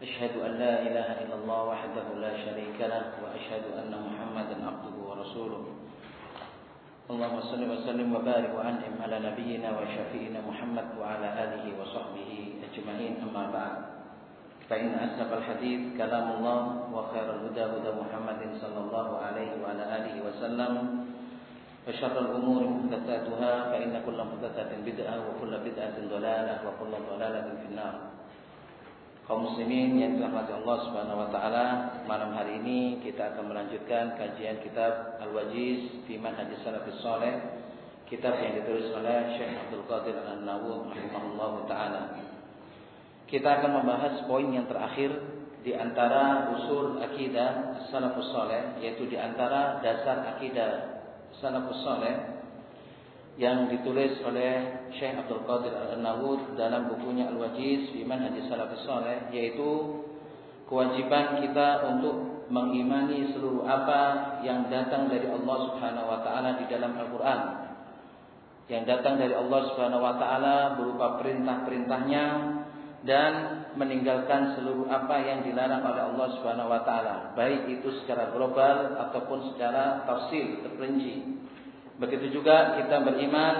أشهد أن لا إله إلا الله وحده لا شريك له وأشهد أن محمدا عبده ورسوله. اللهم صل وسلم وبارك وأنعم على نبينا وشفينا محمد وعلى آله وصحبه أجمعين. أما بعد فإن أصدق الحديث كلام الله وخير الهدى هدى محمد صلى الله عليه وعلى آله وسلم. وشر الأمور محدثاتها فإن كل محدثة بدعة وكل بدعة ضلالة وكل ضلالة في النار. Kaum muslimin yang dirahmati Allah Subhanahu wa taala, malam hari ini kita akan melanjutkan kajian kitab Al-Wajiz fi Manhaj Salafus Saleh, kitab yang ditulis oleh Syekh Abdul Qadir An-Nawwi rahimahullah taala. Kita akan membahas poin yang terakhir di antara usul akidah Salafus Saleh, yaitu di antara dasar akidah Salafus Saleh yang ditulis oleh Syekh Abdul Qadir Al-Nawud dalam bukunya Al-Wajiz fi Manhaj Salafus Saleh yaitu kewajiban kita untuk mengimani seluruh apa yang datang dari Allah Subhanahu wa taala di dalam Al-Qur'an. Yang datang dari Allah Subhanahu wa taala berupa perintah-perintahnya dan meninggalkan seluruh apa yang dilarang oleh Allah Subhanahu wa taala, baik itu secara global ataupun secara tafsir terperinci. Begitu juga kita beriman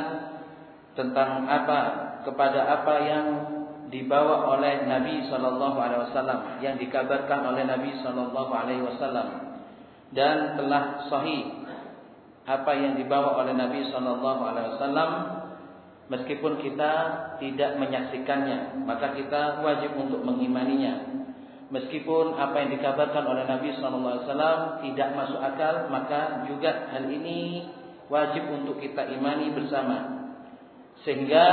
tentang apa kepada apa yang dibawa oleh Nabi Shallallahu Alaihi Wasallam yang dikabarkan oleh Nabi Shallallahu Alaihi Wasallam. Dan telah sahih apa yang dibawa oleh Nabi Shallallahu Alaihi Wasallam meskipun kita tidak menyaksikannya maka kita wajib untuk mengimaninya. Meskipun apa yang dikabarkan oleh Nabi Shallallahu Alaihi Wasallam tidak masuk akal maka juga hal ini wajib untuk kita imani bersama. Sehingga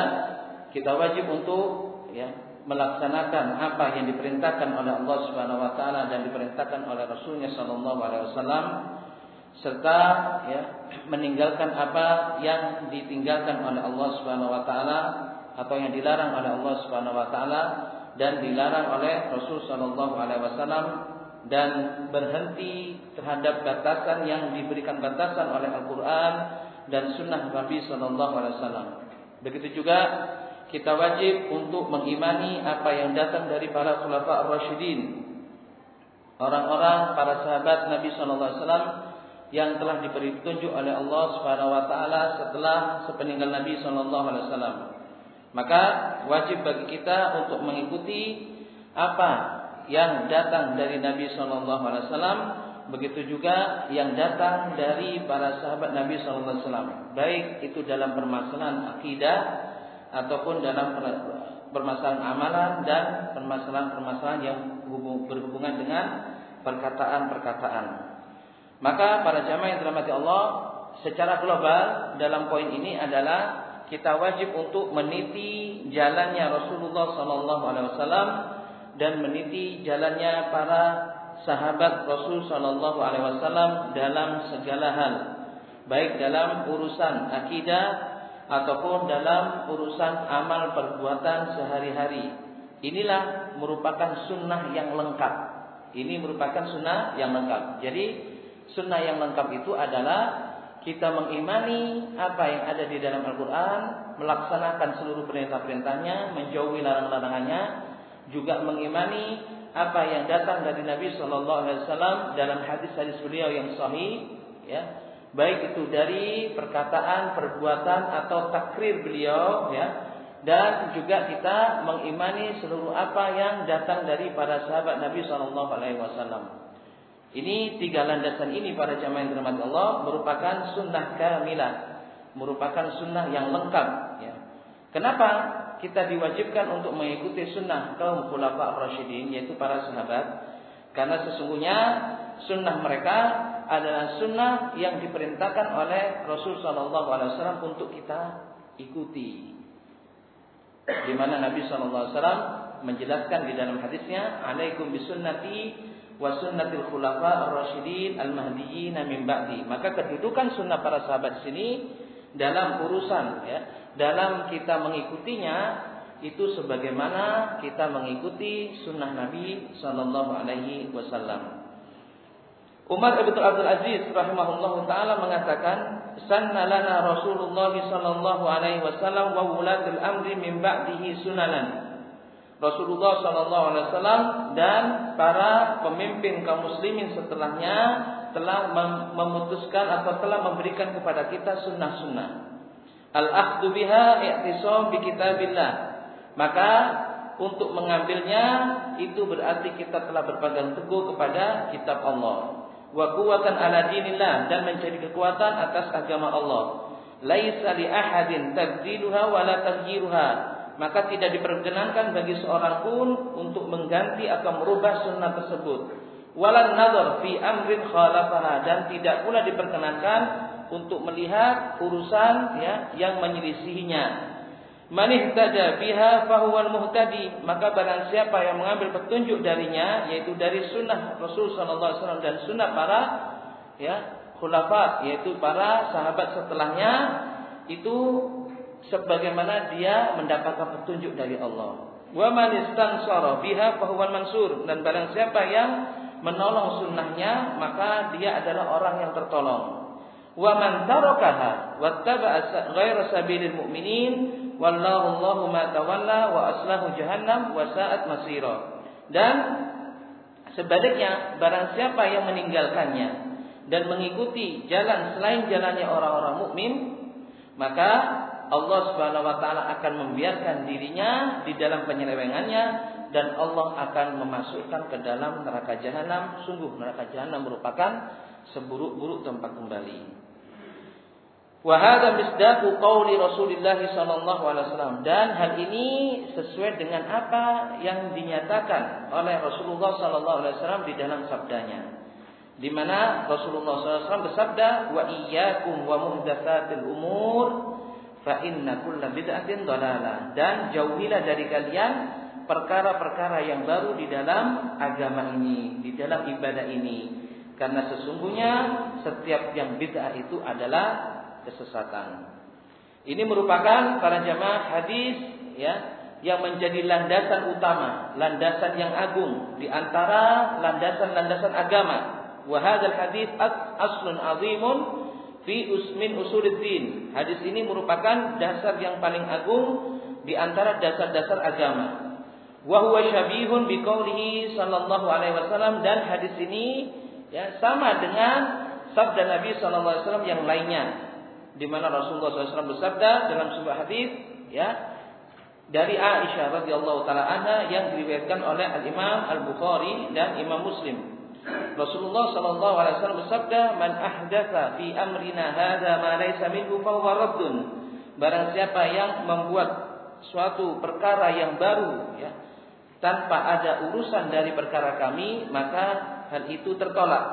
kita wajib untuk ya melaksanakan apa yang diperintahkan oleh Allah Subhanahu wa taala dan diperintahkan oleh Rasulnya sallallahu alaihi wasallam serta ya meninggalkan apa yang ditinggalkan oleh Allah Subhanahu wa taala atau yang dilarang oleh Allah Subhanahu wa taala dan dilarang oleh Rasul sallallahu alaihi wasallam dan berhenti terhadap batasan yang diberikan batasan oleh Al-Quran dan Sunnah Nabi Sallallahu Alaihi Wasallam. Begitu juga kita wajib untuk mengimani apa yang datang dari para khulafa ar-rasyidin, orang-orang para sahabat Nabi Sallallahu Alaihi Wasallam yang telah diberi petunjuk oleh Allah Subhanahu Wa Taala setelah sepeninggal Nabi Sallallahu Alaihi Wasallam. Maka wajib bagi kita untuk mengikuti apa yang datang dari Nabi Shallallahu Alaihi Wasallam, begitu juga yang datang dari para sahabat Nabi Shallallahu Alaihi Wasallam, baik itu dalam permasalahan akidah ataupun dalam permasalahan amalan dan permasalahan-permasalahan yang berhubungan dengan perkataan-perkataan. Maka para jamaah yang dirahmati Allah, secara global dalam poin ini adalah kita wajib untuk meniti jalannya Rasulullah Sallallahu Alaihi Wasallam dan meniti jalannya para sahabat Rasul Shallallahu Alaihi Wasallam dalam segala hal, baik dalam urusan akidah ataupun dalam urusan amal perbuatan sehari-hari. Inilah merupakan sunnah yang lengkap. Ini merupakan sunnah yang lengkap. Jadi sunnah yang lengkap itu adalah kita mengimani apa yang ada di dalam Al-Quran, melaksanakan seluruh perintah-perintahnya, menjauhi larang-larangannya, juga mengimani apa yang datang dari Nabi Shallallahu Alaihi Wasallam dalam hadis-hadis beliau yang sahih, ya, baik itu dari perkataan, perbuatan atau takrir beliau, ya, dan juga kita mengimani seluruh apa yang datang dari para sahabat Nabi Shallallahu Alaihi Wasallam. Ini tiga landasan ini para jamaah yang dirahmati Allah merupakan sunnah kamilah, merupakan sunnah yang lengkap. Ya. Kenapa? kita diwajibkan untuk mengikuti sunnah kaum khulafa rasyidin yaitu para sahabat karena sesungguhnya sunnah mereka adalah sunnah yang diperintahkan oleh Rasul Shallallahu Alaihi Wasallam untuk kita ikuti. Di mana Nabi Shallallahu Alaihi Wasallam menjelaskan di dalam hadisnya, "Alaikum bisunnati wa sunnatil khulafa ar-rasyidin al-mahdiyyin min ba'di." Maka kedudukan sunnah para sahabat sini dalam urusan ya, dalam kita mengikutinya itu sebagaimana kita mengikuti sunnah Nabi Shallallahu Alaihi Wasallam. Umar bin Abdul Aziz rahimahullah taala mengatakan, "Sanna lana Rasulullah sallallahu alaihi wasallam wa wulatul amri min ba'dihi sunanan." Rasulullah Shallallahu Alaihi Wasallam dan para pemimpin kaum muslimin setelahnya telah memutuskan atau telah memberikan kepada kita sunnah-sunnah. Al-akhdhu biha i'tisam bi kitabillah. Maka untuk mengambilnya itu berarti kita telah berpegang teguh kepada kitab Allah. Wa quwwatan ala dinillah dan mencari kekuatan atas agama Allah. Laisa li ahadin tabdiluha wa la maka tidak diperkenankan bagi seorang pun untuk mengganti atau merubah sunnah tersebut. Walan nazar fi amrin khalafaha dan tidak pula diperkenankan untuk melihat urusan ya yang menyelisihinya. Man ihtada biha fahuwal muhtadi, maka barang siapa yang mengambil petunjuk darinya yaitu dari sunnah Rasul sallallahu alaihi wasallam dan sunnah para ya khulafa yaitu para sahabat setelahnya itu sebagaimana dia mendapatkan petunjuk dari Allah. Wa man istansara biha fahuwal mansur dan barang siapa yang menolong sunnahnya maka dia adalah orang yang tertolong. Wa man tarakaha wattaba'a ghaira sabilil mu'minin wallahu Allahu ma tawalla wa aslahu jahannam wa sa'at masira. Dan sebaliknya barang siapa yang meninggalkannya dan mengikuti jalan selain jalannya orang-orang mukmin maka Allah Subhanahu wa taala akan membiarkan dirinya di dalam penyelewengannya dan Allah akan memasukkan ke dalam neraka jahanam. Sungguh neraka jahanam merupakan seburuk-buruk tempat kembali. Wa hadza misdaqu qauli Rasulillah sallallahu alaihi wasallam dan hal ini sesuai dengan apa yang dinyatakan oleh Rasulullah sallallahu alaihi wasallam di dalam sabdanya. Di mana Rasulullah SAW bersabda, "Wa iyyakum wa muhdatsatil umur fa inna kulla bid'atin dan jauhilah dari kalian perkara-perkara yang baru di dalam agama ini, di dalam ibadah ini. Karena sesungguhnya setiap yang bid'ah itu adalah kesesatan. Ini merupakan para jamaah hadis ya yang menjadi landasan utama, landasan yang agung di antara landasan-landasan agama. Wa hadzal hadis aslun azimun fi usmin usuluddin. Hadis ini merupakan dasar yang paling agung di antara dasar-dasar agama. Wa huwa syabihun bi qaulihi sallallahu alaihi wasallam. Dan hadis ini ya sama dengan sabda Nabi sallallahu alaihi wasallam yang lainnya. Di mana Rasulullah SAW bersabda dalam sebuah hadis ya dari Aisyah radhiyallahu taala anha yang diriwayatkan oleh Al Imam Al Bukhari dan Imam Muslim. Rasulullah sallallahu alaihi wasallam bersabda, "Man ahdatsa fi amrina hadza ma laysa minhu fa raddun." Barang siapa yang membuat suatu perkara yang baru ya, tanpa ada urusan dari perkara kami, maka hal itu tertolak.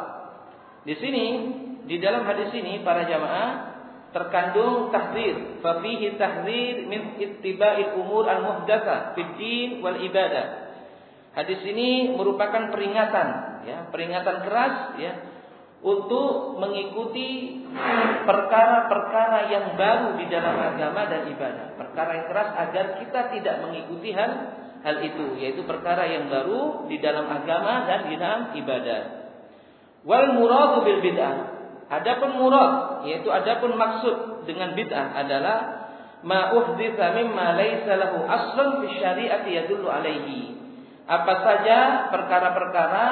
Di sini, di dalam hadis ini para jamaah terkandung tahzir, fa fihi tahzir min ittiba'il umur al-muhdatsa fid din wal ibadah. Hadis ini merupakan peringatan, ya, peringatan keras, ya, untuk mengikuti perkara-perkara yang baru di dalam agama dan ibadah. Perkara yang keras agar kita tidak mengikuti hal hal itu, yaitu perkara yang baru di dalam agama dan di dalam ibadah. Wal muradu bil bid'ah. Adapun murad, yaitu adapun maksud dengan bid'ah adalah ma uhditsa mimma laysa lahu aslun fi syari'ati yadullu alaihi apa saja perkara-perkara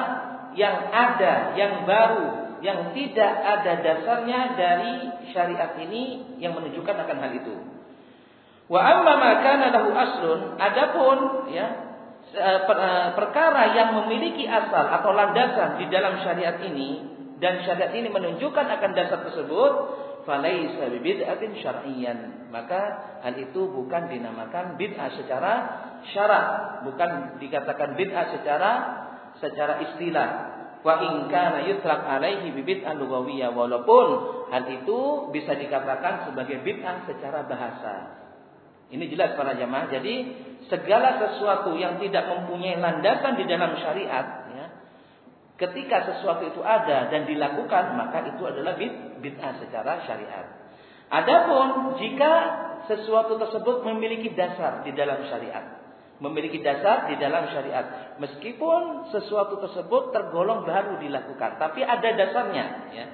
yang ada, yang baru, yang tidak ada dasarnya dari syariat ini yang menunjukkan akan hal itu. Wa amma ma kana lahu aslun, adapun ya perkara yang memiliki asal atau landasan di dalam syariat ini dan syariat ini menunjukkan akan dasar tersebut, falaisa bid'atin syar'iyyan. Maka hal itu bukan dinamakan bid'ah secara syarat, bukan dikatakan bid'ah secara secara istilah. Wa in kana yutlaq alaihi bid'ah lughawiyah walaupun hal itu bisa dikatakan sebagai bid'ah secara bahasa. Ini jelas para jamaah. Jadi segala sesuatu yang tidak mempunyai landasan di dalam syariat, ya, ketika sesuatu itu ada dan dilakukan, maka itu adalah bid'ah secara syariat. Adapun jika sesuatu tersebut memiliki dasar di dalam syariat, memiliki dasar di dalam syariat. Meskipun sesuatu tersebut tergolong baru dilakukan, tapi ada dasarnya, ya.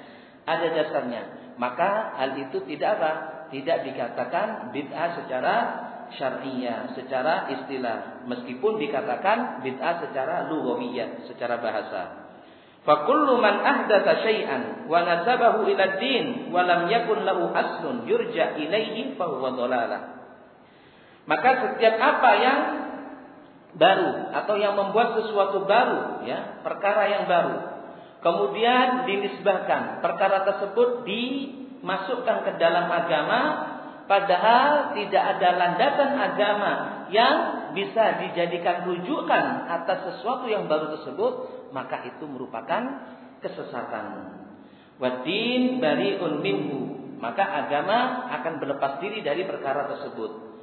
Ada dasarnya. Maka hal itu tidak apa? Tidak dikatakan bid'ah secara syar'iyah secara istilah meskipun dikatakan bid'ah secara lughawiyah secara bahasa. Fa kullu man ahdatsa syai'an wa nasabahu ila din wa lam yakun lahu aslun yurja ilaihi fa huwa dhalalah. Maka setiap apa yang baru atau yang membuat sesuatu baru ya, perkara yang baru. Kemudian dinisbahkan perkara tersebut dimasukkan ke dalam agama Padahal tidak ada landasan agama yang bisa dijadikan rujukan atas sesuatu yang baru tersebut, maka itu merupakan kesesatan. Wadin bariun minhu, maka agama akan berlepas diri dari perkara tersebut.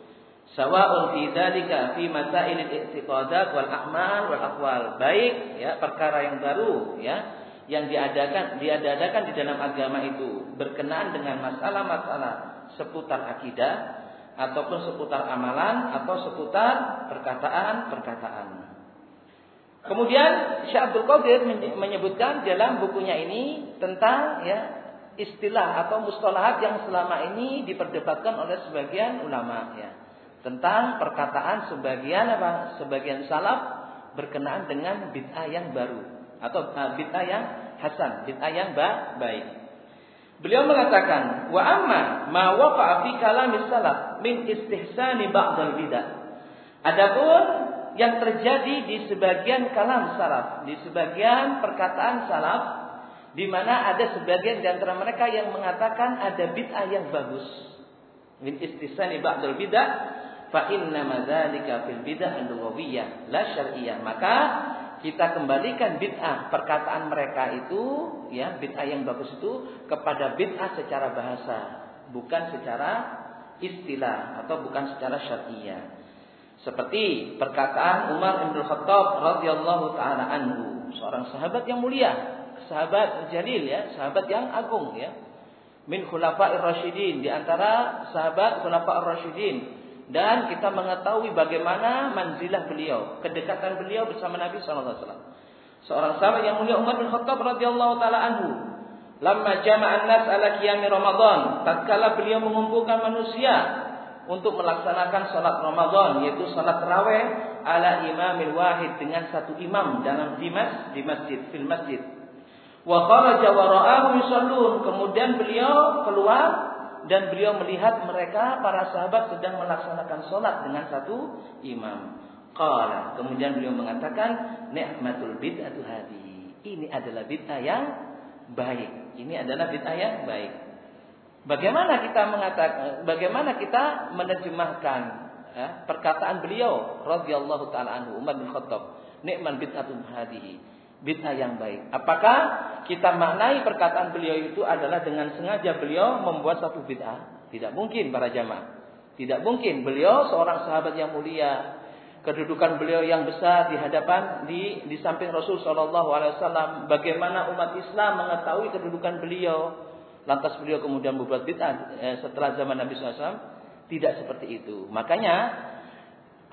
Sawa'un fi dzalika fi masail al-i'tiqadat wal a'mal wal aqwal. Baik ya perkara yang baru ya yang diadakan diadakan di dalam agama itu berkenaan dengan masalah-masalah seputar akidah ataupun seputar amalan atau seputar perkataan-perkataan. Kemudian Syekh Abdul Qadir menyebutkan dalam bukunya ini tentang ya istilah atau mustalahat yang selama ini diperdebatkan oleh sebagian ulama ya tentang perkataan sebagian apa sebagian salaf berkenaan dengan bid'ah yang baru atau bid'ah yang hasan, bid'ah yang baik. Beliau mengatakan, wa amma ma waqa'a fi kalamis salaf min istihsani ba'dal bidah. Adapun yang terjadi di sebagian kalam salaf, di sebagian perkataan salaf di mana ada sebagian di antara mereka yang mengatakan ada bid'ah yang bagus. Min istihsani ba'dal bidah fa inna madzalika fil bid'ah al-lughawiyah la syar'iyyah. Maka kita kembalikan bid'ah perkataan mereka itu ya bid'ah yang bagus itu kepada bid'ah secara bahasa bukan secara istilah atau bukan secara syariah. Seperti perkataan Umar bin Khattab radhiyallahu taala anhu seorang sahabat yang mulia sahabat jalil ya sahabat yang agung ya min khulafa'ir rasyidin di antara sahabat khulafa'ir rasyidin dan kita mengetahui bagaimana manzilah beliau, kedekatan beliau bersama Nabi sallallahu alaihi wasallam. Seorang sahabat yang mulia Umar bin Khattab radhiyallahu taala anhu, lamma jama'an nas ala qiyam Ramadan, tatkala beliau mengumpulkan manusia untuk melaksanakan salat Ramadan yaitu salat tarawih ala imamil wahid dengan satu imam dalam di mas di masjid fil masjid. Wa kharaja wa ra'ahu kemudian beliau keluar dan beliau melihat mereka para sahabat sedang melaksanakan sholat dengan satu imam. Qala. Kemudian beliau mengatakan, "Ni'matul bid'atu hadi." Ini adalah bid'ah yang baik. Ini adalah bid'ah yang baik. Bagaimana kita mengatakan bagaimana kita menerjemahkan ya, perkataan beliau radhiyallahu taala anhu Umar bin Khattab, "Ni'mal bid'atu hadihi." Bid'ah yang baik. Apakah kita maknai perkataan beliau itu adalah dengan sengaja beliau membuat satu bid'ah? Tidak mungkin para jamaah. Tidak mungkin. Beliau seorang sahabat yang mulia, kedudukan beliau yang besar di hadapan di di samping Rasul Shallallahu Alaihi Wasallam. Bagaimana umat Islam mengetahui kedudukan beliau? Lantas beliau kemudian membuat bid'ah eh, setelah zaman Nabi SAW? Tidak seperti itu. Makanya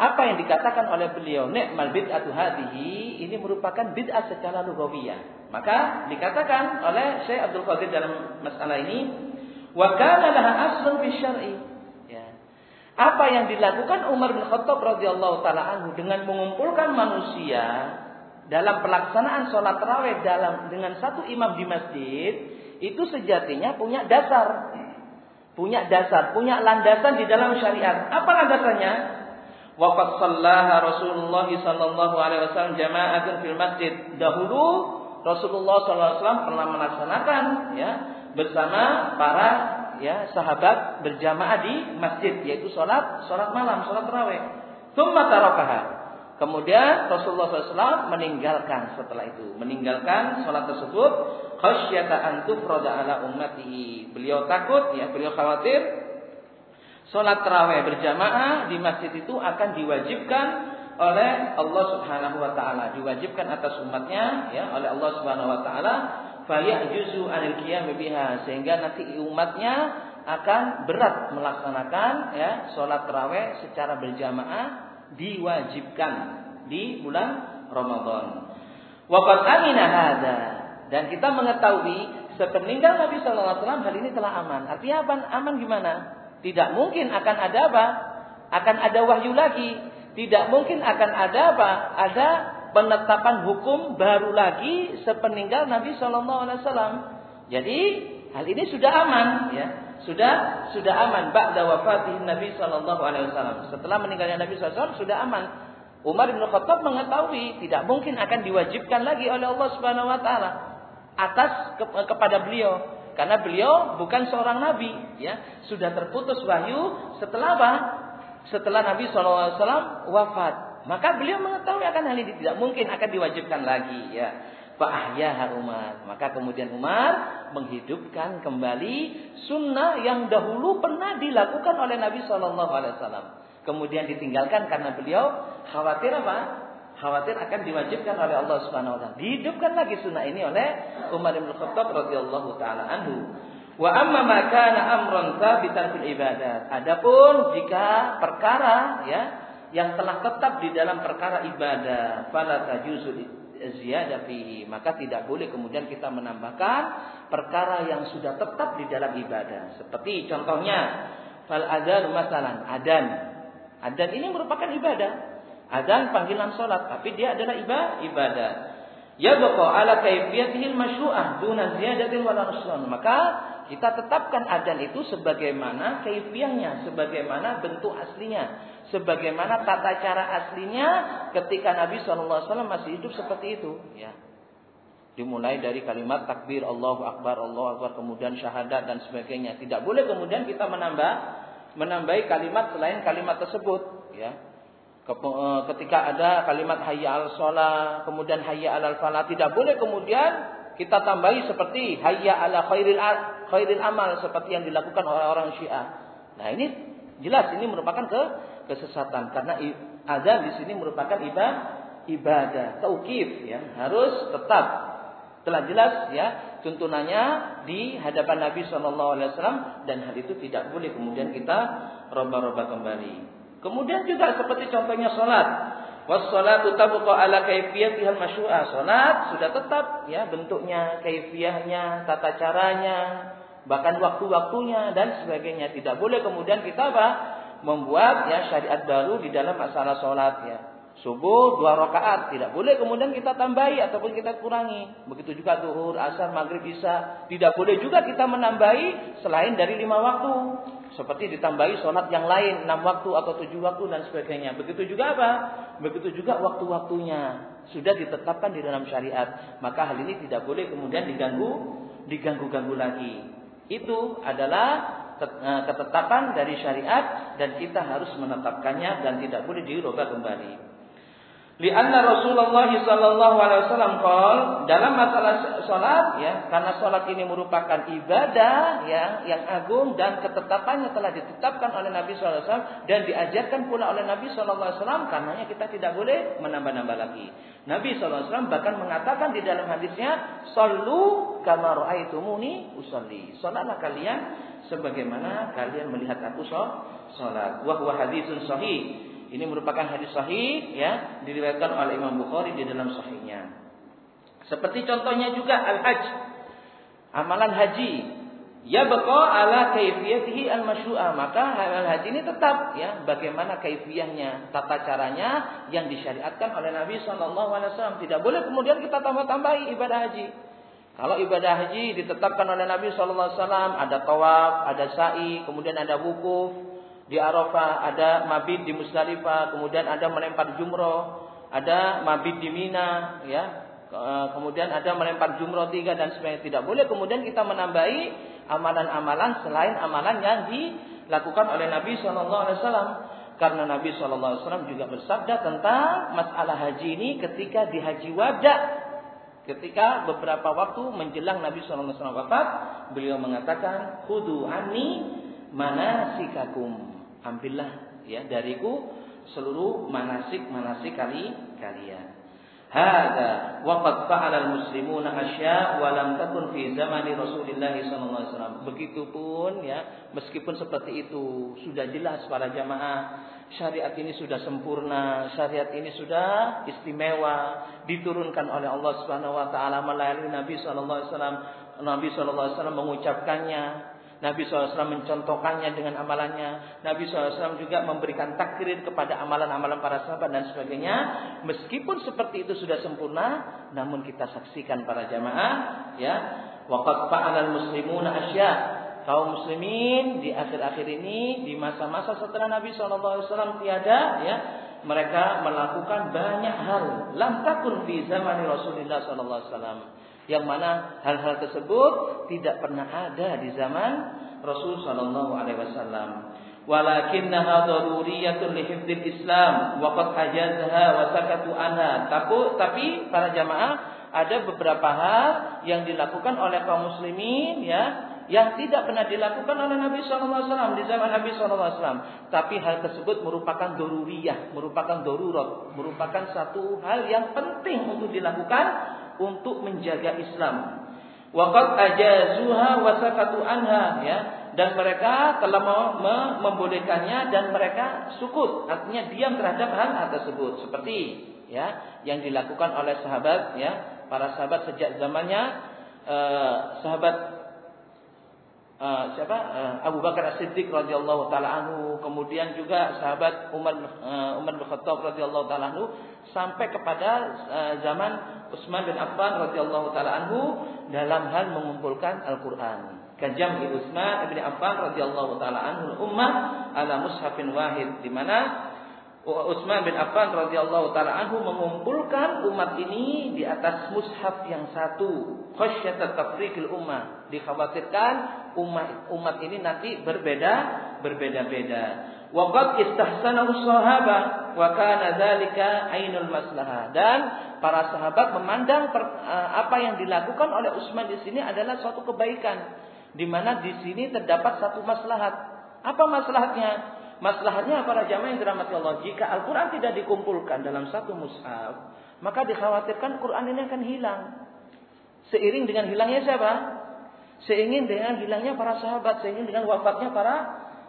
apa yang dikatakan oleh beliau ni'mal bid'atu hadhihi ini merupakan bid'ah secara lugawiyah. Maka dikatakan oleh Syekh Abdul Qadir dalam masalah ini wa kana laha fi syar'i. Ya. Apa yang dilakukan Umar bin Khattab radhiyallahu taala anhu dengan mengumpulkan manusia dalam pelaksanaan sholat tarawih dalam dengan satu imam di masjid itu sejatinya punya dasar punya dasar, punya landasan di dalam syariat. Apa landasannya? Waqad sallaha Rasulullah sallallahu alaihi wasallam jama'atan fil masjid. Dahulu Rasulullah sallallahu alaihi wasallam pernah melaksanakan ya bersama para ya sahabat berjamaah di masjid yaitu salat salat malam, salat tarawih. Tsumma tarakaha. Kemudian Rasulullah SAW meninggalkan setelah itu, meninggalkan sholat tersebut, khasyata antuk roda ala ummatihi. Beliau takut, ya, beliau khawatir Sholat terawih berjamaah di masjid itu akan diwajibkan oleh Allah Subhanahu wa taala, diwajibkan atas umatnya ya oleh Allah Subhanahu wa taala fayajuzu anil qiyam biha sehingga nanti umatnya akan berat melaksanakan ya sholat terawih secara berjamaah diwajibkan di bulan Ramadan. Waqad amina hada dan kita mengetahui sepeninggal Nabi sallallahu alaihi wasallam hal ini telah aman. Artinya apa? Aman gimana? Tidak mungkin akan ada apa? akan ada wahyu lagi. Tidak mungkin akan ada apa? Ada penetapan hukum baru lagi sepeninggal Nabi Shallallahu Alaihi Wasallam. Jadi hal ini sudah aman, ya. Sudah sudah aman ba'da wafatih Nabi Shallallahu Alaihi Wasallam. Setelah meninggalnya Nabi SAW sudah aman. Umar bin Khattab mengetahui tidak mungkin akan diwajibkan lagi oleh Allah Subhanahu Wa Taala atas ke, kepada beliau karena beliau bukan seorang nabi ya sudah terputus wahyu setelah apa setelah Nabi SAW wafat maka beliau mengetahui akan hal ini tidak mungkin akan diwajibkan lagi ya Fa'ahyaha Umar. Maka kemudian Umar menghidupkan kembali sunnah yang dahulu pernah dilakukan oleh Nabi Wasallam. Kemudian ditinggalkan karena beliau khawatir apa? Khawatir akan diwajibkan oleh Allah Subhanahu Wa Taala. Dihidupkan lagi sunnah ini oleh Umar bin Khattab radhiyallahu taala anhu. Wa amma ma kana amran tsabitan fil ibadat. Adapun jika perkara ya yang telah tetap di dalam perkara ibadah, fala tajuzu ziyadah fihi, maka tidak boleh kemudian kita menambahkan perkara yang sudah tetap di dalam ibadah. Seperti contohnya fal adzan masalan, adan. Adan ini merupakan ibadah. Adan panggilan salat, tapi dia adalah ibadah. Ya baqa ala kaifiyatihil masyru'ah duna ziyadatin wala nusran. Maka kita tetapkan adan itu sebagaimana kaifiahnya, sebagaimana bentuk aslinya sebagaimana tata cara aslinya ketika Nabi SAW masih hidup seperti itu ya dimulai dari kalimat takbir Allahu Akbar Allahu Akbar kemudian syahadat dan sebagainya tidak boleh kemudian kita menambah menambahi kalimat selain kalimat tersebut ya ketika ada kalimat hayya al sholah kemudian hayya al falah tidak boleh kemudian kita tambahi seperti hayya ala khairil khairil amal seperti yang dilakukan oleh orang Syiah. Nah ini jelas ini merupakan ke kesesatan. Karena azan di sini merupakan ibadah ibadah taukif ya. Harus tetap. Telah jelas ya tuntunannya di hadapan Nabi Shallallahu Alaihi Wasallam dan hal itu tidak boleh kemudian kita roba-roba kembali. Kemudian juga seperti contohnya sholat. Wassalatu tabqa ala kaifiyatihal masyu'a. Salat sudah tetap ya bentuknya, kaifiahnya, tata caranya, bahkan waktu-waktunya dan sebagainya. Tidak boleh kemudian kita apa? membuat ya syariat baru di dalam masalah sholat ya. Subuh dua rakaat tidak boleh kemudian kita tambahi ataupun kita kurangi. Begitu juga duhur, asar, maghrib, isya. Tidak boleh juga kita menambahi selain dari lima waktu. Seperti ditambahi sholat yang lain enam waktu atau tujuh waktu dan sebagainya. Begitu juga apa? Begitu juga waktu-waktunya sudah ditetapkan di dalam syariat. Maka hal ini tidak boleh kemudian diganggu, diganggu-ganggu lagi. Itu adalah Eh, ketetapan dari syariat dan kita harus menetapkannya dan tidak boleh dirubah kembali. Lianna Rasulullah sallallahu alaihi wasallam dalam masalah salat ya karena salat ini merupakan ibadah ya yang agung dan ketetapannya telah ditetapkan oleh Nabi sallallahu alaihi wasallam dan diajarkan pula oleh Nabi sallallahu alaihi wasallam karenanya kita tidak boleh menambah-nambah lagi. Nabi sallallahu alaihi wasallam bahkan mengatakan di dalam hadisnya sallu kama raaitumuni usolli. Salatlah kalian sebagaimana kalian melihat aku sholat. Wah wah hadisun sahih. Ini merupakan hadis sahih ya diriwayatkan oleh Imam Bukhari di dalam sahihnya. Seperti contohnya juga al-hajj. Amalan haji ya baqa ala kaifiyatihi al-masyru'ah. Maka amal haji ini tetap ya bagaimana kaifiahnya, tata caranya yang disyariatkan oleh Nabi wasallam. Tidak boleh kemudian kita tambah-tambahi ibadah haji. Kalau ibadah haji ditetapkan oleh Nabi Wasallam ada tawaf, ada sa'i, kemudian ada wukuf di Arafah, ada mabit di Musdalifah, kemudian ada melempar jumroh, ada mabit di Mina, ya, kemudian ada melempar jumroh tiga dan sebagainya. Tidak boleh kemudian kita menambahi amalan-amalan selain amalan yang dilakukan oleh Nabi Shallallahu Alaihi Wasallam. Karena Nabi Shallallahu Alaihi Wasallam juga bersabda tentang masalah haji ini ketika di haji wada Ketika beberapa waktu menjelang Nabi SAW wafat, beliau mengatakan, "Khudu anni manasikakum." Ambillah ya dariku seluruh manasik-manasik kali kalian. Hada waqad fa'ala al-muslimuna asya wa lam takun fi zamani Rasulillah sallallahu alaihi wasallam. Begitupun ya, meskipun seperti itu sudah jelas para jamaah syariat ini sudah sempurna, syariat ini sudah istimewa, diturunkan oleh Allah taala melalui Nabi wasallam. Nabi wasallam mengucapkannya. Nabi SAW mencontohkannya dengan amalannya. Nabi SAW juga memberikan takdir kepada amalan-amalan para sahabat dan sebagainya. Meskipun seperti itu sudah sempurna, namun kita saksikan para jamaah, ya, waqad fa'alal muslimuna asya. Kaum muslimin di akhir-akhir ini, di masa-masa setelah Nabi SAW tiada, ya, mereka melakukan banyak hal. Lam takun zaman Rasulullah SAW yang mana hal-hal tersebut tidak pernah ada di zaman Rasul sallallahu alaihi wasallam. Walakinnaha daruriyatun li hifdzil Islam wa qad ajazaha wa sakatu anha. Tapi para jamaah ada beberapa hal yang dilakukan oleh kaum muslimin ya yang tidak pernah dilakukan oleh Nabi SAW di zaman Nabi SAW. Tapi hal tersebut merupakan doruriyah, merupakan dorurat, merupakan satu hal yang penting untuk dilakukan untuk menjaga Islam. Waqad ajazuha wa sakatu anha ya. Dan mereka telah membolehkannya dan mereka sukut. Artinya diam terhadap hal tersebut. Seperti ya yang dilakukan oleh sahabat ya. Para sahabat sejak zamannya eh, sahabat Uh, siapa uh, Abu Bakar As-Siddiq radhiyallahu taala anhu, kemudian juga sahabat Umar uh, Umar bin Khattab radhiyallahu taala anhu sampai kepada uh, zaman Utsman bin Affan radhiyallahu taala anhu dalam hal mengumpulkan Al-Qur'an. Kajam Utsman bin Affan radhiyallahu taala anhu ummah ala mushafin wahid di mana Utsman bin Affan radhiyallahu taala anhu mengumpulkan umat ini di atas mushaf yang satu. Khasyatat tafriqil ummah. Dikhawatirkan umat umat ini nanti berbeda berbeda-beda. Wa qad istahsanahu sahabah wa kana dzalika ainul maslahah. Dan para sahabat memandang per, apa yang dilakukan oleh Utsman di sini adalah suatu kebaikan di mana di sini terdapat satu maslahat. Apa maslahatnya? Masalahnya para jamaah yang dirahmati Allah, jika Al-Quran tidak dikumpulkan dalam satu mushaf, maka dikhawatirkan Quran ini akan hilang. Seiring dengan hilangnya siapa? Seiring dengan hilangnya para sahabat, seiring dengan wafatnya para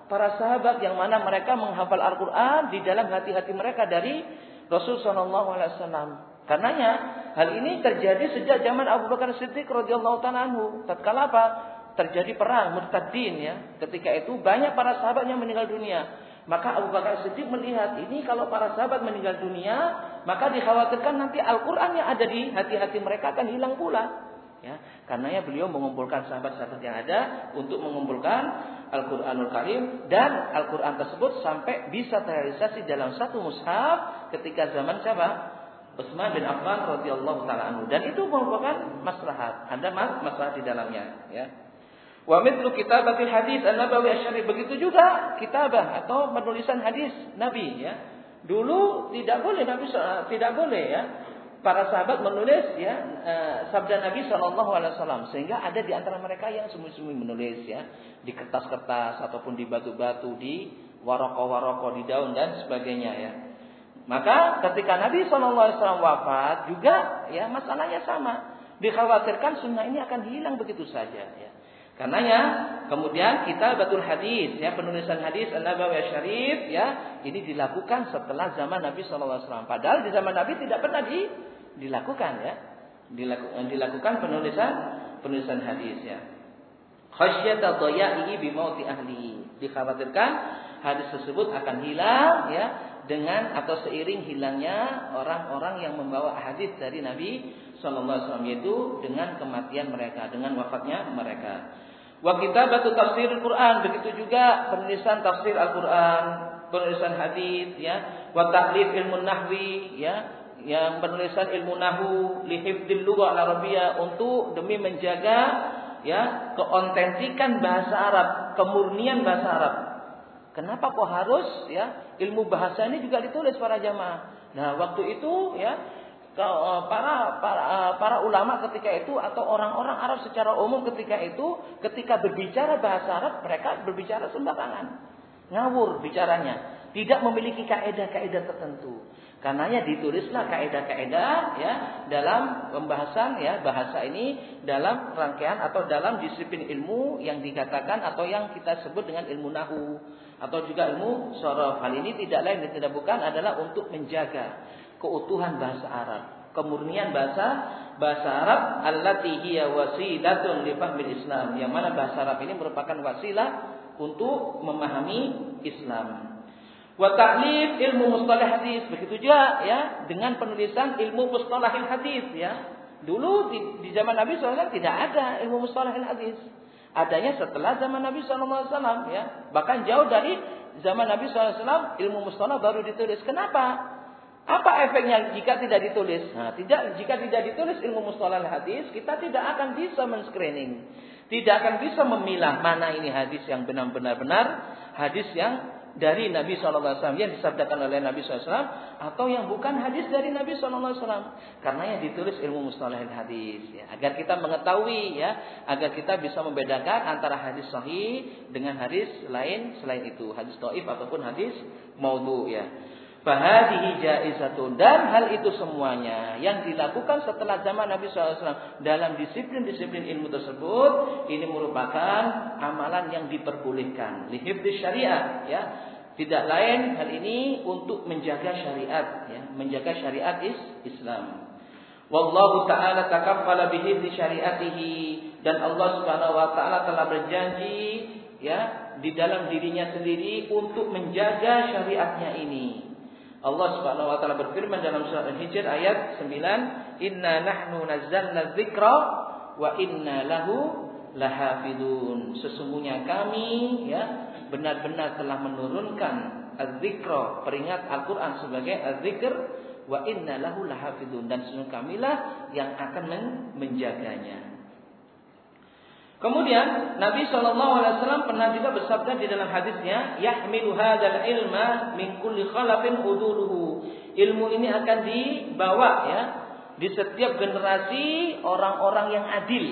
para sahabat yang mana mereka menghafal Al-Quran di dalam hati-hati mereka dari Rasul Shallallahu Alaihi Wasallam. Karenanya hal ini terjadi sejak zaman Abu Bakar Siddiq radhiyallahu taala anhu. Tatkala apa? Terjadi perang murtadin ya. Ketika itu banyak para sahabat yang meninggal dunia. Maka Abu Bakar Siddiq melihat ini kalau para sahabat meninggal dunia, maka dikhawatirkan nanti Al-Qur'an yang ada di hati-hati mereka akan hilang pula. Ya, karenanya beliau mengumpulkan sahabat-sahabat yang ada untuk mengumpulkan Al-Qur'anul Karim dan Al-Qur'an tersebut sampai bisa terrealisasi dalam satu mushaf ketika zaman siapa? Utsman bin Affan radhiyallahu taala anhu dan itu merupakan maslahat. Ada maslahat di dalamnya, ya. Wa mithlu kitabatil hadis an-nabawi asy begitu juga kitabah atau penulisan hadis Nabi ya. Dulu tidak boleh Nabi tidak boleh ya para sahabat menulis ya uh, sabda Nabi Shallallahu Alaihi Wasallam. Sehingga ada di antara mereka yang sembunyi-sembunyi menulis ya di kertas-kertas ataupun di batu-batu di waroko-waroko di daun dan sebagainya ya. Maka ketika Nabi Shallallahu Alaihi Wasallam wafat juga ya masalahnya sama. Dikhawatirkan sunnah ini akan hilang begitu saja ya Karenanya kemudian kita betul hadis ya penulisan hadis An-Nabawi Syarif ya ini dilakukan setelah zaman Nabi SAW. Padahal di zaman Nabi tidak pernah di, dilakukan ya dilakukan, dilakukan penulisan penulisan hadis ya. Khasyata dhaya'ihi bi mauti ahli. Dikhawatirkan hadis tersebut akan hilang ya dengan atau seiring hilangnya orang-orang yang membawa hadis dari Nabi Sallallahu Alaihi Wasallam yaitu dengan kematian mereka, dengan wafatnya mereka. Wa kitabatu tafsir Al-Qur'an, begitu juga penulisan tafsir Al-Qur'an, penulisan hadis ya, wa tahlif ilmu nahwi ya, yang penulisan ilmu nahu li hifdzil lughah al-arabiyyah untuk demi menjaga ya keontentikan bahasa Arab, kemurnian bahasa Arab. Kenapa kok harus ya ilmu bahasa ini juga ditulis para jamaah? Nah, waktu itu ya para para eh, para ulama ketika itu atau orang-orang Arab secara umum ketika itu ketika berbicara bahasa Arab mereka berbicara sembarangan ngawur bicaranya. Tidak memiliki kaidah-kaidah tertentu. Karenanya ditulislah kaidah-kaidah ya dalam pembahasan ya bahasa ini dalam rangkaian atau dalam disiplin ilmu yang dikatakan atau yang kita sebut dengan ilmu nahu. Atau juga ilmu sorof. Hal ini tidak lain dan tidak bukan adalah untuk menjaga keutuhan bahasa Arab. Kemurnian bahasa bahasa Arab allati hiya wasilatun li Islam. Yang mana bahasa Arab ini merupakan wasilah untuk memahami Islam. Wa ta'lif ilmu mustalah hadis. Begitu juga ya dengan penulisan ilmu mustalahil hadis ya. Dulu di, di zaman Nabi SAW tidak ada ilmu mustalahil hadis. Adanya setelah zaman Nabi SAW ya. Bahkan jauh dari zaman Nabi SAW ilmu mustalah baru ditulis. Kenapa? Apa efeknya jika tidak ditulis? Nah, tidak jika tidak ditulis ilmu mustalah hadis, kita tidak akan bisa men-screening. Tidak akan bisa memilah mana ini hadis yang benar-benar benar, hadis yang dari Nabi SAW yang disabdakan oleh Nabi SAW atau yang bukan hadis dari Nabi SAW karena yang ditulis ilmu mustalahil hadis ya. agar kita mengetahui ya agar kita bisa membedakan antara hadis sahih dengan hadis lain selain itu hadis doif ataupun hadis maudhu ya Fahadihi jaizatun dan hal itu semuanya yang dilakukan setelah zaman Nabi SAW dalam disiplin-disiplin ilmu tersebut ini merupakan amalan yang diperbolehkan. Lihibdi syariat ya. Tidak lain hal ini untuk menjaga syariat ya, menjaga syariat is Islam. Wallahu taala takaffala bihibdi syariatihi dan Allah Subhanahu wa taala telah berjanji ya di dalam dirinya sendiri untuk menjaga syariatnya ini. Allah Subhanahu wa taala berfirman dalam surat Al-Hijr ayat 9, "Inna nahnu nazzalna dzikra wa inna lahu lahafidun." Sesungguhnya kami ya benar-benar telah menurunkan az-dzikra, peringat Al-Qur'an sebagai az-dzikr wa inna lahu lahafidun dan sesungguhnya kamilah yang akan menjaganya. Kemudian Nabi SAW pernah juga bersabda di dalam hadisnya, "Yahmilu hadzal ilma min kulli khalafin huduluhu." Ilmu ini akan dibawa ya di setiap generasi orang-orang yang adil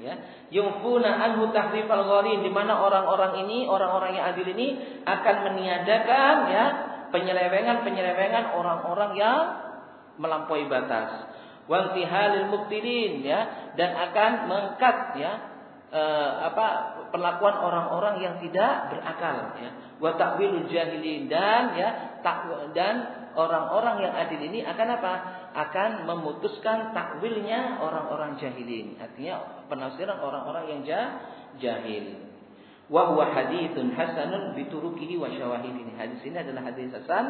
ya. Yufuna anhu tahrifal ghalin di mana orang-orang ini, orang-orang yang adil ini akan meniadakan ya penyelewengan-penyelewengan orang-orang yang melampaui batas. Wa intihalil mubtilin ya dan akan mengangkat ya uh, apa perlakuan orang-orang yang tidak berakal ya. Wa ta'wilul jahilin dan ya tak dan orang-orang yang adil ini akan apa? Akan memutuskan takwilnya orang-orang jahilin. Artinya penafsiran orang-orang yang jah, jahil. Wa huwa haditsun hasanun biturukihi wa syawahidin. Hadis ini adalah hadis hasan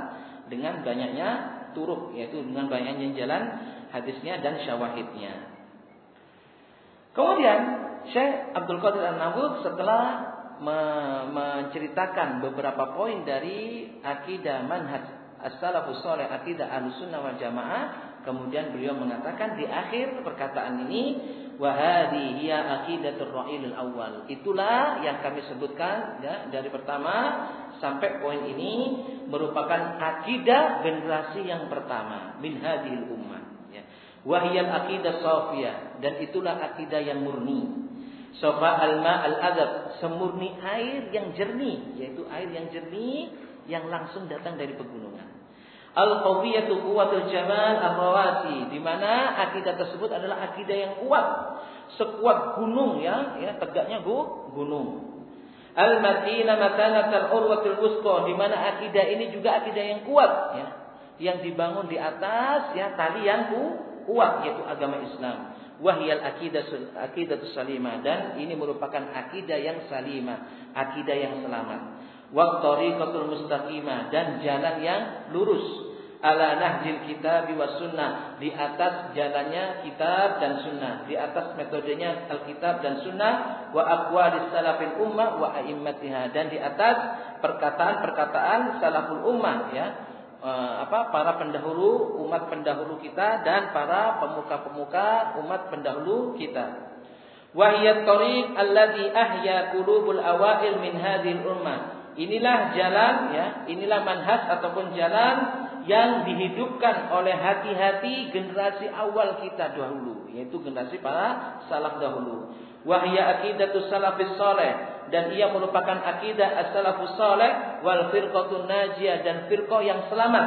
dengan banyaknya turuk yaitu dengan banyaknya jalan hadisnya dan syawahidnya kemudian Syekh Abdul Qadir An-Nabud setelah menceritakan beberapa poin dari akidah manhaj as-salafus saleh akidah Ahlussunnah wal Jamaah kemudian beliau mengatakan di akhir perkataan ini wa hadhihi hiya aqidatur ra'ilul awal itulah yang kami sebutkan ya dari pertama sampai poin ini merupakan akidah generasi yang pertama min hadhil ummah wahiyal aqidah safiyah. Dan itulah akidah yang murni. Sofa alma al adab semurni air yang jernih, yaitu air yang jernih yang langsung datang dari pegunungan. Al qawiyatu quwatul jamal ar-rawasi, di mana akidah tersebut adalah akidah yang kuat, sekuat gunung ya, ya tegaknya bu, gunung. Al matina makanat al urwatul wusta, di mana akidah ini juga akidah yang kuat ya, yang dibangun di atas ya tali yang kuat yaitu agama Islam. Wahyal akidah akidah salimah. Dan ini merupakan akidah yang salimah, akidah yang selamat. Wa tariqatul mustaqimah dan jalan yang lurus. Ala nahjil kitab wa sunnah di atas jalannya kitab dan sunnah di atas metodenya alkitab dan sunnah wa aqwalis salafil ummah wa a'immatiha dan di atas perkataan-perkataan salaful ummah ya apa para pendahulu umat pendahulu kita dan para pemuka-pemuka umat pendahulu kita. Wahiyat tariq alladhi ahya qulubul awail min hadhil ummah. Inilah jalan ya, inilah manhaj ataupun jalan yang dihidupkan oleh hati-hati generasi awal kita dahulu, yaitu generasi para salaf dahulu. Wahya aqidatus salafis saleh dan ia merupakan akidah as-salafus saleh wal firqatun najiyah dan firqah yang selamat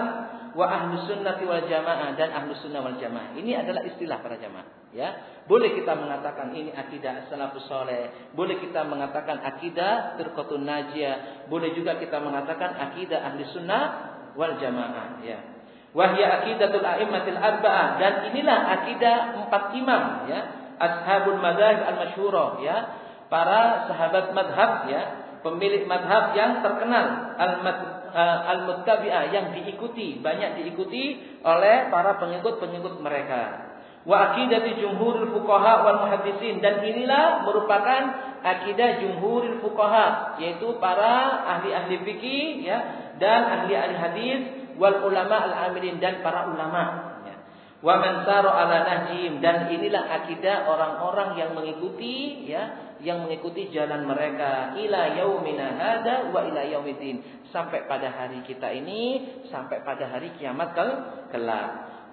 wa ahlus sunnati wal jamaah dan ahlus sunnah wal jamaah. Ini adalah istilah para jamaah, ya. Boleh kita mengatakan ini akidah as-salafus saleh, boleh kita mengatakan akidah firqatun najiyah, boleh juga kita mengatakan akidah ahli sunnah wal jamaah, ya. Wahya akidatul a'immatil arba'ah dan inilah akidah empat imam ya, ashabul madzhab al-masyhurah ya, para sahabat madhab ya, pemilik madhab yang terkenal eh, al-muttabi'ah yang diikuti, banyak diikuti oleh para pengikut-pengikut mereka. Wa akidati jumhurul fuqaha wal muhaddisin dan inilah merupakan akidah jumhurul fuqaha yaitu para ahli-ahli fikih ya dan ahli-ahli hadis wal ulama al amilin dan para ulama. Wa man ala nahjim dan inilah akidah orang-orang yang mengikuti ya yang mengikuti jalan mereka. Ila yaumina hada wa ila yaumidin sampai pada hari kita ini sampai pada hari kiamat kelak.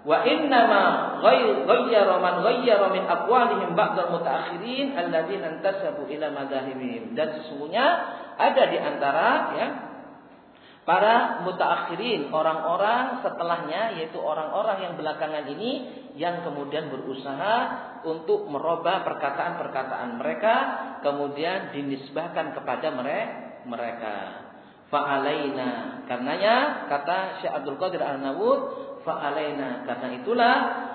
Wa innama ghayyara man ghayyara min aqwalihim ba'dal mutaakhirin alladziina intasabu ila madzahibihim. Dan sesungguhnya ada di antara ya para mutaakhirin, orang-orang setelahnya yaitu orang-orang yang belakangan ini yang kemudian berusaha untuk merubah perkataan-perkataan mereka kemudian dinisbahkan kepada mereka. Fa'alaina. Karenanya kata Syekh Abdul Qadir Al-Nawud fa'alaina karena itulah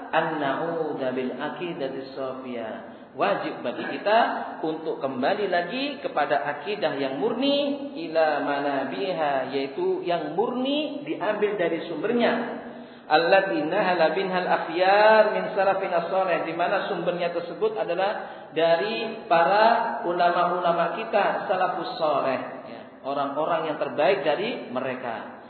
an na'udha bil aqidati safiyah wajib bagi kita untuk kembali lagi kepada akidah yang murni ila manabiha yaitu yang murni diambil dari sumbernya allati nahala binhal akhyar min salafin salih di mana sumbernya tersebut adalah dari para ulama-ulama kita salafus saleh ya, orang-orang yang terbaik dari mereka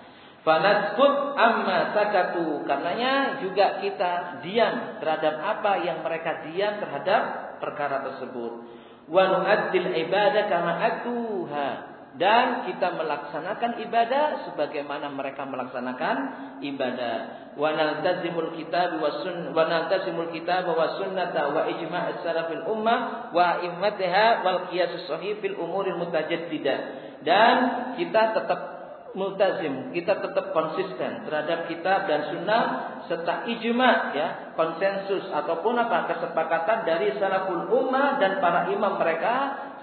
Fanaskut amma sakatu. Karenanya juga kita diam terhadap apa yang mereka diam terhadap perkara tersebut. Wa nu'addil ibadah kama atuha. Dan kita melaksanakan ibadah sebagaimana mereka melaksanakan ibadah. Wa naltazimul kitab wa sun wa naltazimul kitab wa sunnata wa ijma' as-salafil ummah wa immatiha wal qiyas sahih fil umuril mutajaddidah. Dan kita tetap multazim, kita tetap konsisten terhadap kitab dan sunnah serta ijma ya, konsensus ataupun apa kesepakatan dari salaful ummah dan para imam mereka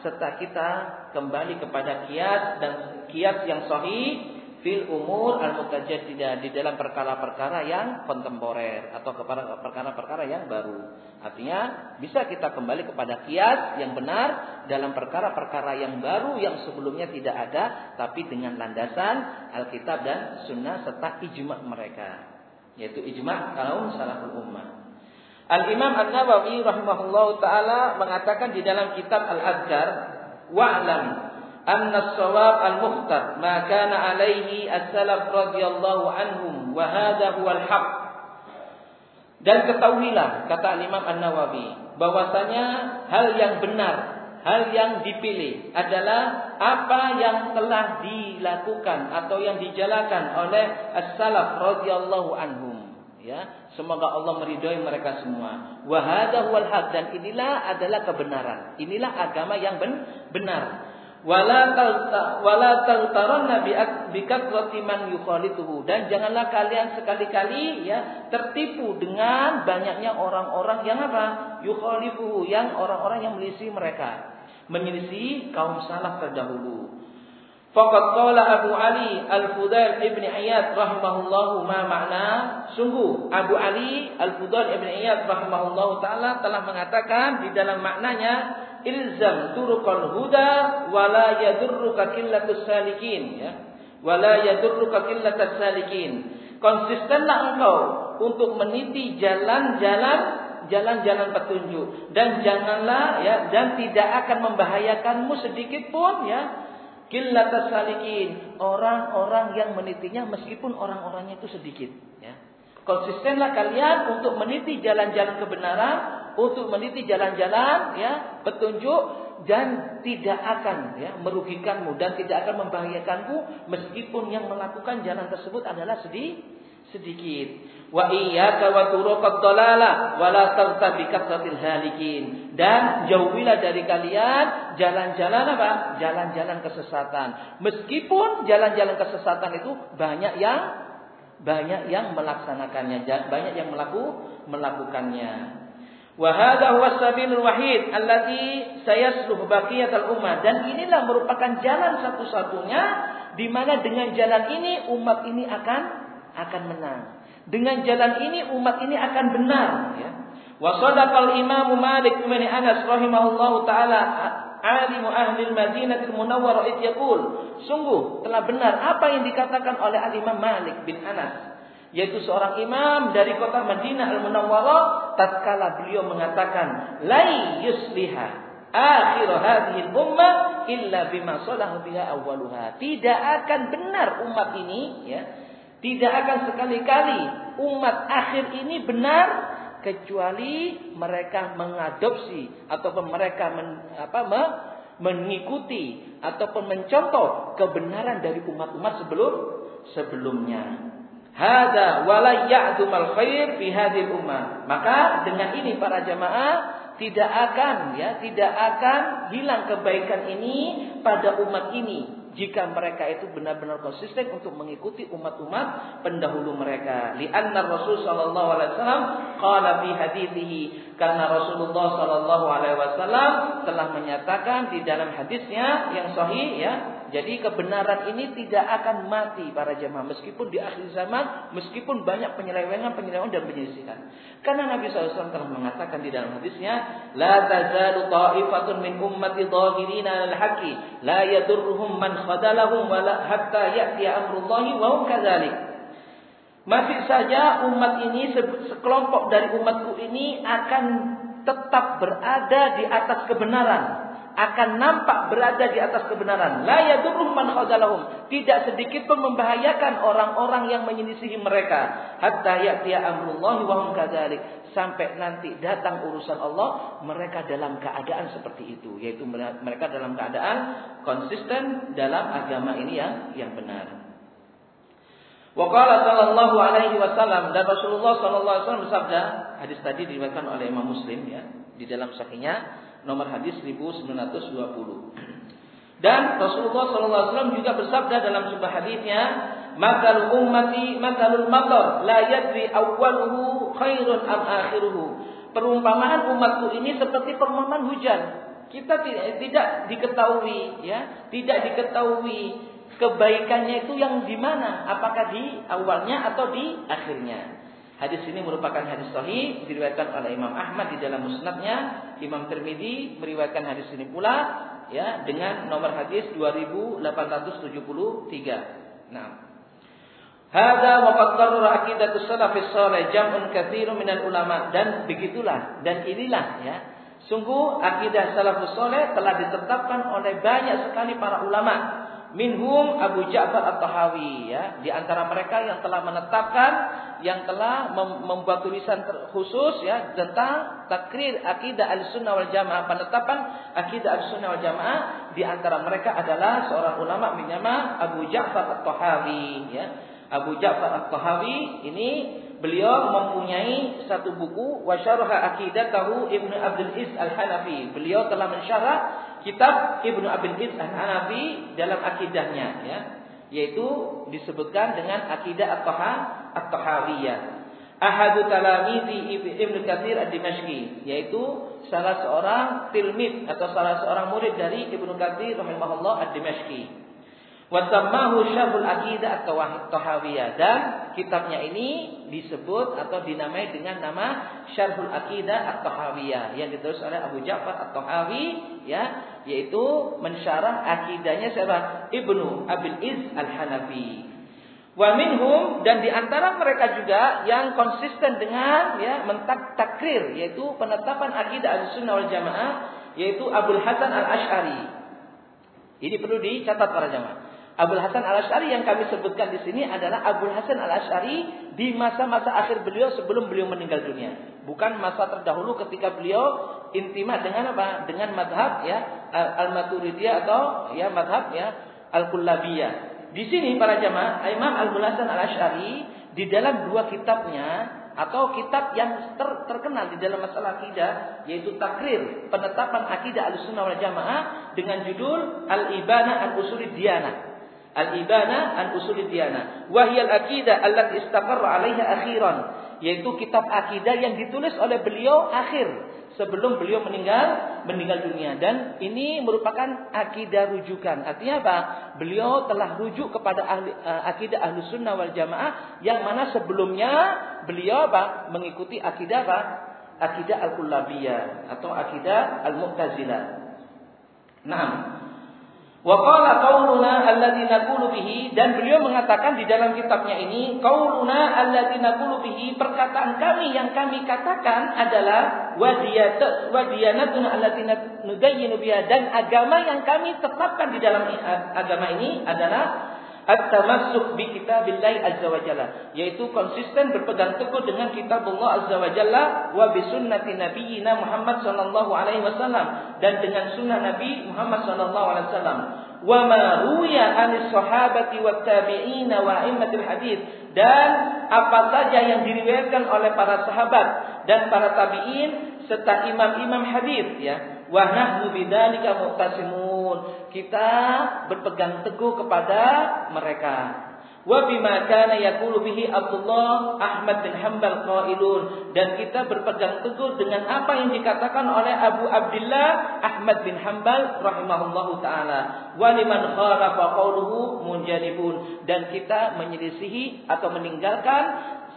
serta kita kembali kepada kiat dan kiat yang sahih fil umur al mutajaddidah di dalam perkara-perkara yang kontemporer atau perkara-perkara yang baru. Artinya bisa kita kembali kepada kias yang benar dalam perkara-perkara yang baru yang sebelumnya tidak ada tapi dengan landasan Alkitab dan Sunnah serta ijma mereka yaitu ijma kaum salaful ummah. Al Imam An Nawawi rahimahullah taala mengatakan di dalam kitab Al Azkar wa'lam dan ketahuilah kata Imam An-Nawawi bahwasanya hal yang benar hal yang dipilih adalah apa yang telah dilakukan atau yang dijalankan oleh as-salaf radhiyallahu anhum. Ya semoga Allah meridhoi mereka semua. Wa hadha dan inilah adalah kebenaran. Inilah agama yang ben benar wala wala taltaranna bi katsrati man yukhalituhu. Dan janganlah kalian sekali-kali ya tertipu dengan banyaknya orang-orang yang apa? Yukhalifuhu yang orang-orang yang melisi mereka. Menyelisih kaum salaf terdahulu. Faqad qala Abu Ali Al-Fudail Ibn Iyad rahimahullahu ma makna. Sungguh Abu Ali Al-Fudail Ibn Iyad rahimahullahu taala telah mengatakan di dalam maknanya ilzam turuqal huda wala yadurruka qillatus salikin ya. Wala yadurruka qillatus salikin. Konsistenlah engkau untuk meniti jalan-jalan jalan-jalan petunjuk. Dan janganlah ya dan tidak akan membahayakanmu sedikit pun ya. Qillatus salikin. Orang-orang yang menitinya meskipun orang-orangnya itu sedikit ya. Konsistenlah kalian untuk meniti jalan-jalan kebenaran untuk meniti jalan-jalan ya petunjuk dan tidak akan ya merugikanmu dan tidak akan membahayakanmu meskipun yang melakukan jalan tersebut adalah sedih sedikit. Wa iyyaka wa turuqad dalalah wa la tartabi kasratil halikin. Dan jauhilah dari kalian jalan-jalan apa? Jalan-jalan kesesatan. Meskipun jalan-jalan kesesatan itu banyak yang banyak yang melaksanakannya banyak yang melaku melakukannya Wahada huwa sabilul wahid alladhi sayasluh baqiyatal ummah dan inilah merupakan jalan satu-satunya di mana dengan jalan ini umat ini akan akan menang. Dengan jalan ini umat ini akan benar ya. Wa sadaqal Imam Malik bin Anas rahimahullahu taala alimu ahli Madinah Munawwarah yaqul sungguh telah benar apa yang dikatakan oleh Al Imam Malik bin Anas yaitu seorang imam dari kota Madinah Al Munawwarah tatkala beliau mengatakan lai yusliha akhir hadhihi ummah illa bima salahu biha awwaluha tidak akan benar umat ini ya tidak akan sekali-kali umat akhir ini benar kecuali mereka mengadopsi ataupun mereka men, apa, me, mengikuti ataupun mencontoh kebenaran dari umat-umat sebelum sebelumnya. Hada wala ya'dumal khair fi hadhil ummah. Maka dengan ini para jamaah tidak akan ya tidak akan hilang kebaikan ini pada umat ini jika mereka itu benar-benar konsisten untuk mengikuti umat-umat pendahulu mereka. Lianna Rasul sallallahu alaihi wasallam qala fi hadithihi karena Rasulullah sallallahu alaihi wasallam telah menyatakan di dalam hadisnya yang sahih ya jadi kebenaran ini tidak akan mati para jemaah meskipun di akhir zaman, meskipun banyak penyelewengan, penyelewengan dan penyelisihan. Karena Nabi SAW telah mengatakan di dalam hadisnya, La tazalu ta'ifatun min ummati dhahirina al-haqi, la yadurruhum man khadalahum wa la hatta ya'ti amrullahi wa. Masih saja umat ini sekelompok dari umatku ini akan tetap berada di atas kebenaran akan nampak berada di atas kebenaran. La yadurruhum man khazalahum. Tidak sedikit pun membahayakan orang-orang yang menyelisihi mereka. Hatta ya'tiya amrullahi wa hum kadzalik. Sampai nanti datang urusan Allah, mereka dalam keadaan seperti itu, yaitu mereka dalam keadaan konsisten dalam agama ini yang yang benar. Waqala sallallahu alaihi wasallam dan Rasulullah sallallahu alaihi wasallam bersabda, hadis tadi diriwayatkan oleh Imam Muslim ya, di dalam sahihnya nomor hadis 1920. Dan Rasulullah SAW juga bersabda dalam sebuah hadisnya, "Makalul ummati makalul matar, la yadri awwaluhu khairun am akhiruhu." Perumpamaan umatku ini seperti perumpamaan hujan. Kita tidak diketahui ya, tidak diketahui kebaikannya itu yang di mana, apakah di awalnya atau di akhirnya. Hadis ini merupakan hadis sahih diriwayatkan oleh Imam Ahmad di dalam musnadnya, Imam Tirmidzi meriwayatkan hadis ini pula ya dengan nomor hadis 2873. Nah, Hada wa qad qarrara aqidatu salafis salih jam'un katsirun minal ulama dan begitulah dan inilah ya. Sungguh akidah salafus saleh telah ditetapkan oleh banyak sekali para ulama minhum Abu Ja'far At-Tahawi ya. Di antara mereka yang telah menetapkan yang telah membuat tulisan khusus ya tentang takrir akidah Ahlussunnah wal Jamaah. Penetapan akidah Ahlussunnah wal Jamaah di antara mereka adalah seorang ulama bernama Abu Ja'far At-Tahawi ya. Abu Ja'far At-Tahawi ini beliau mempunyai satu buku Wasyarha Akidatahu Ibnu Abdul Is Al-Hanafi. Beliau telah mensyarah kitab Ibnu Abil Iz Hanafi dalam akidahnya ya. Yaitu disebutkan dengan akidah at-taha at-tahawiyah. Ahadu talamizi Ibnu Katsir ad-Dimashqi yaitu salah seorang tilmid atau salah seorang murid dari Ibnu Katsir rahimahullah ad-Dimashqi Wasammahu Syarhul Aqidah atau Tahawiyah dan kitabnya ini disebut atau dinamai dengan nama Syarhul Aqidah At-Tahawiyah yang ditulis oleh Abu Ja'far At-Tahawi ya yaitu mensyarah akidahnya siapa? Ibnu Abil Iz Al-Hanafi. Wa minhum dan di antara mereka juga yang konsisten dengan ya mentak takrir yaitu penetapan akidah Ahlussunnah wal Jamaah yaitu Abdul Hasan Al-Asy'ari. Ini perlu dicatat para jamaah. Abdul Hasan Al Ashari yang kami sebutkan di sini adalah Abdul Hasan Al Ashari di masa-masa akhir beliau sebelum beliau meninggal dunia. Bukan masa terdahulu ketika beliau intimah dengan apa? Dengan madhab ya Al Maturidiyah atau ya madhab ya Al Kullabiyah. Di sini para jamaah Imam Abdul Hasan Al Ashari di dalam dua kitabnya atau kitab yang ter, terkenal di dalam masalah akidah yaitu takrir penetapan akidah al-sunnah wal jamaah dengan judul al-ibana al-usuli diyanah Al-Ibana an Usul Diyana. Wahyal akidah allati istaqarra 'alaiha akhiran, yaitu kitab akidah yang ditulis oleh beliau akhir sebelum beliau meninggal meninggal dunia dan ini merupakan akidah rujukan. Artinya apa? Beliau telah rujuk kepada ahli, uh, akidah ahlu sunnah wal jamaah yang mana sebelumnya beliau apa? Mengikuti akidah apa? Akidah al-kullabiyah atau akidah al-mu'tazilah. Nah, Wa qala qauluna alladzi naqulu bihi dan beliau mengatakan di dalam kitabnya ini qauluna alladzi naqulu bihi perkataan kami yang kami katakan adalah wadiyat wadiyanatuna allati nudayyinu biha dan agama yang kami tetapkan di dalam agama ini adalah at-tamassuk bi kitabillahi azza wa jalla. Yaitu konsisten berpegang teguh dengan kitab Allah azza wa jalla wa bi sunnati nabiyyina Muhammad sallallahu alaihi wasallam dan dengan sunnah Nabi Muhammad sallallahu alaihi wasallam. Wa ma ruya anis sahabati wat tabi'ina wa a'immatil hadis dan apa saja yang diriwayatkan oleh para sahabat dan para tabi'in serta imam-imam hadis ya. Wa nahnu bidzalika muqtasimun kita berpegang teguh kepada mereka. Wa bima kana yaqulu bihi Abdullah Ahmad bin Hanbal qailun. Dan kita berpegang teguh dengan apa yang dikatakan oleh Abu Abdullah Ahmad bin Hanbal rahimahullahu taala. Wa liman khalafa qawluhu munjanibun. Dan kita menyelisihi atau meninggalkan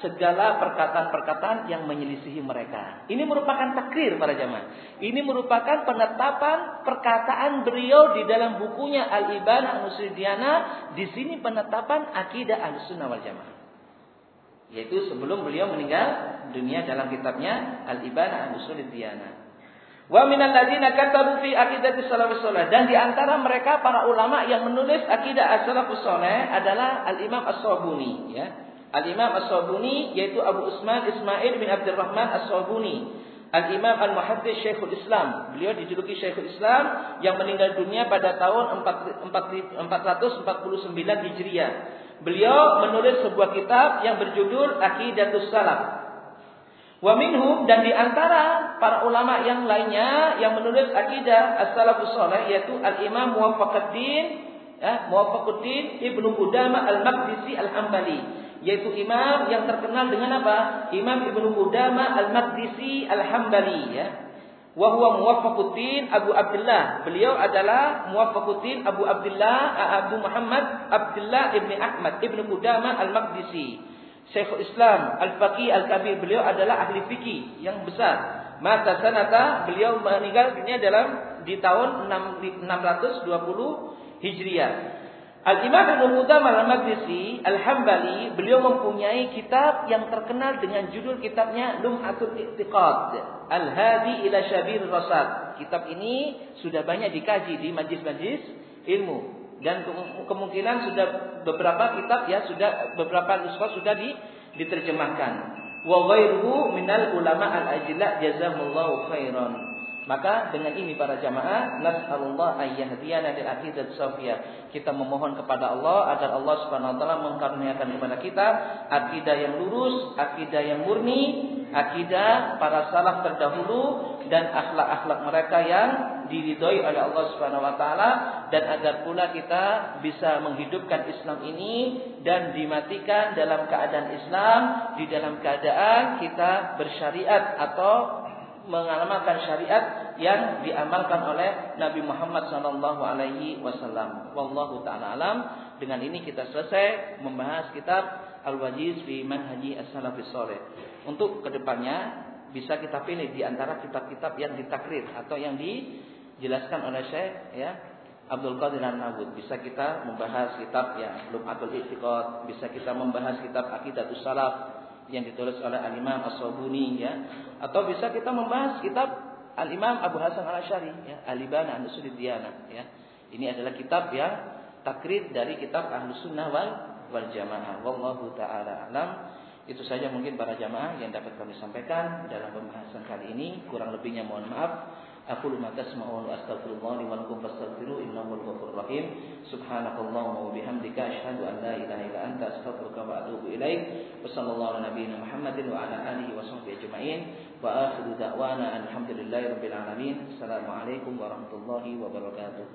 segala perkataan-perkataan yang menyelisihi mereka. Ini merupakan takrir para jamaah. Ini merupakan penetapan perkataan beliau di dalam bukunya Al-Iban Al-Nusridiana. Di sini penetapan akidah Al-Sunnah wal Jamaah. Yaitu sebelum beliau meninggal dunia dalam kitabnya Al-Iban Al-Nusridiana. Wa minal ladzina katabu fi aqidati salafus saleh dan di antara mereka para ulama yang menulis akidah as-salafus saleh adalah Al-Imam As-Sabuni ya. Al-Imam As-Sabuni yaitu Abu Usman Ismail bin Abdurrahman As-Sabuni. Al-Imam Al-Muhaddis Syekhul Islam. Beliau dijuluki Syekhul Islam yang meninggal dunia pada tahun 449 Hijriah. Beliau menulis sebuah kitab yang berjudul Aqidatus Salaf. Wa minhum dan di antara para ulama yang lainnya yang menulis akidah as-salafus saleh yaitu al-Imam Muwaffaquddin ya, Muwaffaquddin Ibnu Qudamah Al-Maqdisi Al-Hambali yaitu imam yang terkenal dengan apa? Imam Ibnu Qudamah Al-Maqdisi Al-Hambali ya. Wa huwa Muwaffaquddin Abu Abdullah. Beliau adalah Muwaffaquddin Abu Abdullah Abu Muhammad Abdullah Ibni Ahmad Ibnu Qudamah Al-Maqdisi. Syekhul Islam Al-Faqih Al-Kabir. Beliau adalah ahli fikih yang besar. Mata sanata beliau meninggal dunia dalam di tahun 620 Hijriah. Al-Imam Ibnu Qudamah Al-Maqdisi Al-Hambali beliau mempunyai kitab yang terkenal dengan judul kitabnya Lum'atul I'tiqad Al-Hadi ila Syabir Rasad. Kitab ini sudah banyak dikaji di majlis-majlis ilmu dan kemungkinan sudah beberapa kitab ya sudah beberapa nuskah sudah di, diterjemahkan. Wa ghairuhu minal ulama al-ajla jazahullahu khairan. Maka dengan ini para jamaah nas'alullah ayyahdiyana lil aqidah safiyah. Kita memohon kepada Allah agar Allah Subhanahu wa taala mengkaruniakan kepada kita akidah yang lurus, akidah yang murni, akidah para salaf terdahulu dan akhlak-akhlak mereka yang diridhoi oleh Allah Subhanahu wa taala dan agar pula kita bisa menghidupkan Islam ini dan dimatikan dalam keadaan Islam di dalam keadaan kita bersyariat atau mengamalkan syariat yang diamalkan oleh Nabi Muhammad wasallam. Wallahu taala alam. Dengan ini kita selesai membahas kitab Al-Wajiz fi Manhaji As-Salafis Saleh. Untuk ke depannya bisa kita pilih di antara kitab-kitab yang ditakrir atau yang dijelaskan oleh Syekh ya Abdul Qadir An-Nawud. Bisa kita membahas kitab ya Lum'atul I'tiqad, bisa kita membahas kitab Aqidatus Salaf, yang ditulis oleh Al-Imam As-Sabuni ya. Atau bisa kita membahas kitab Al-Imam Abu Hasan Al-Asy'ari ya. Al-Ibana An-Nusudiyana ya. Ini adalah kitab yang takrid dari kitab Ahlus Sunnah wal wal Jamaah. Wallahu taala alam. Itu saja mungkin para jamaah yang dapat kami sampaikan dalam pembahasan kali ini. Kurang lebihnya mohon maaf أقول ما تسمعون وأستغفر الله لي ولكم فاستغفروه إنه هو الغفور الرحيم. سبحانك اللهم وبحمدك أشهد أن لا إله إلا أنت أستغفرك وأتوب إليك. وصلى الله على نبينا محمد وعلى آله وصحبه أجمعين. وآخر دعوانا أن الحمد لله رب العالمين. السلام عليكم ورحمة الله وبركاته.